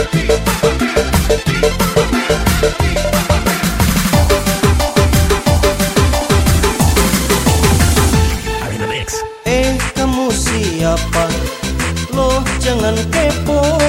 Eh, siapa? Loh jangan kepo.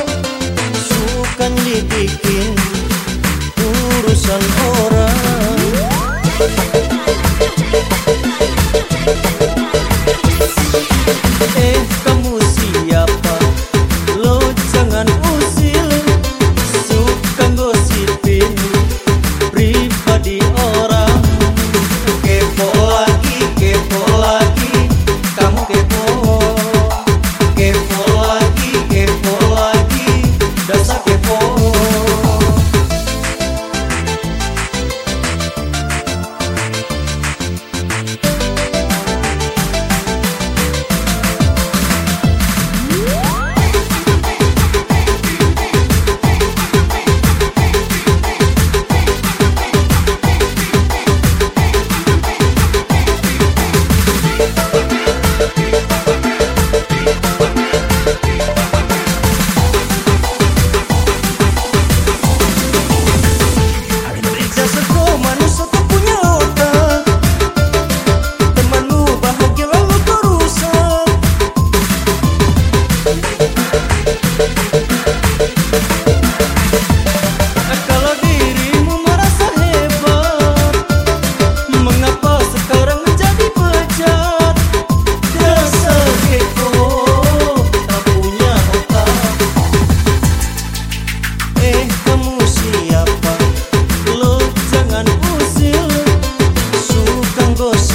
vos.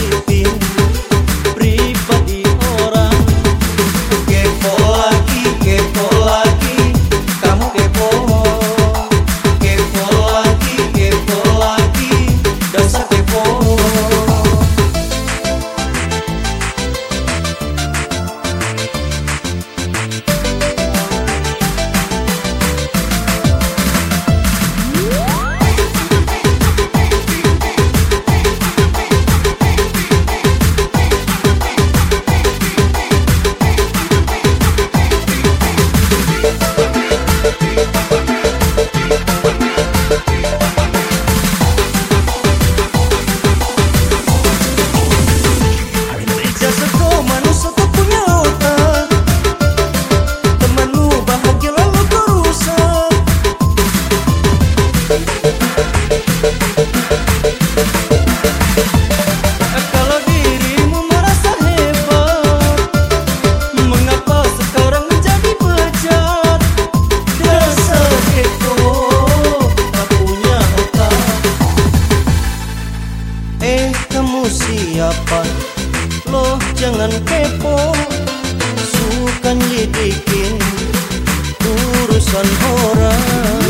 lo jangan kepo. Suka nyidikin urusan orang.